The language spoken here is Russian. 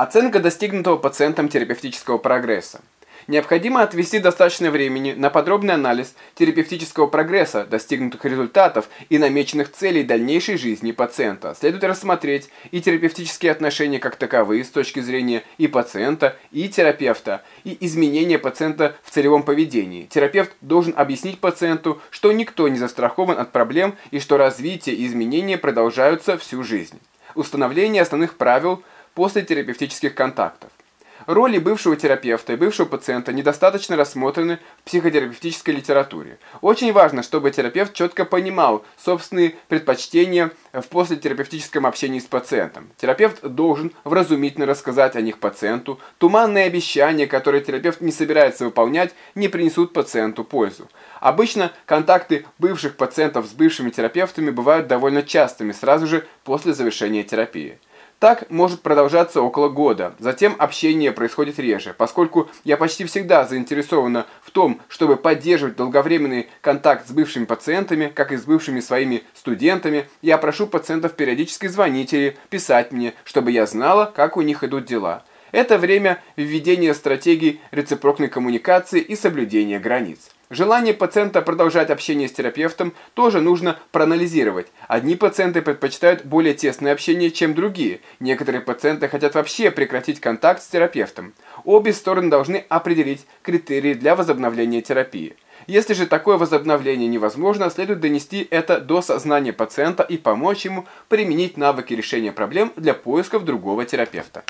Оценка достигнутого пациентом терапевтического прогресса. Необходимо отвести достаточно времени на подробный анализ терапевтического прогресса, достигнутых результатов и намеченных целей дальнейшей жизни пациента. Следует рассмотреть и терапевтические отношения как таковые с точки зрения и пациента, и терапевта, и изменения пациента в целевом поведении. Терапевт должен объяснить пациенту, что никто не застрахован от проблем и что развитие и изменения продолжаются всю жизнь. Установление основных правил после терапевтических контактов. Роли бывшего терапевта и бывшего пациента недостаточно рассмотрены в психотерапевтической литературе. Очень важно, чтобы терапевт четко понимал собственные предпочтения в послетерапевтическом общении с пациентом. Терапевт должен вразумительно рассказать о них пациенту. Туманные обещания, которые терапевт не собирается выполнять, не принесут пациенту пользу. Обычно контакты бывших пациентов с бывшими терапевтами бывают довольно частыми сразу же после завершения терапии. Так может продолжаться около года. Затем общение происходит реже, поскольку я почти всегда заинтересована в том, чтобы поддерживать долговременный контакт с бывшими пациентами, как и с бывшими своими студентами. Я прошу пациентов периодически звонить или писать мне, чтобы я знала, как у них идут дела. Это время введения стратегий рецепрокной коммуникации и соблюдения границ. Желание пациента продолжать общение с терапевтом тоже нужно проанализировать. Одни пациенты предпочитают более тесное общение, чем другие. Некоторые пациенты хотят вообще прекратить контакт с терапевтом. Обе стороны должны определить критерии для возобновления терапии. Если же такое возобновление невозможно, следует донести это до сознания пациента и помочь ему применить навыки решения проблем для поисков другого терапевта.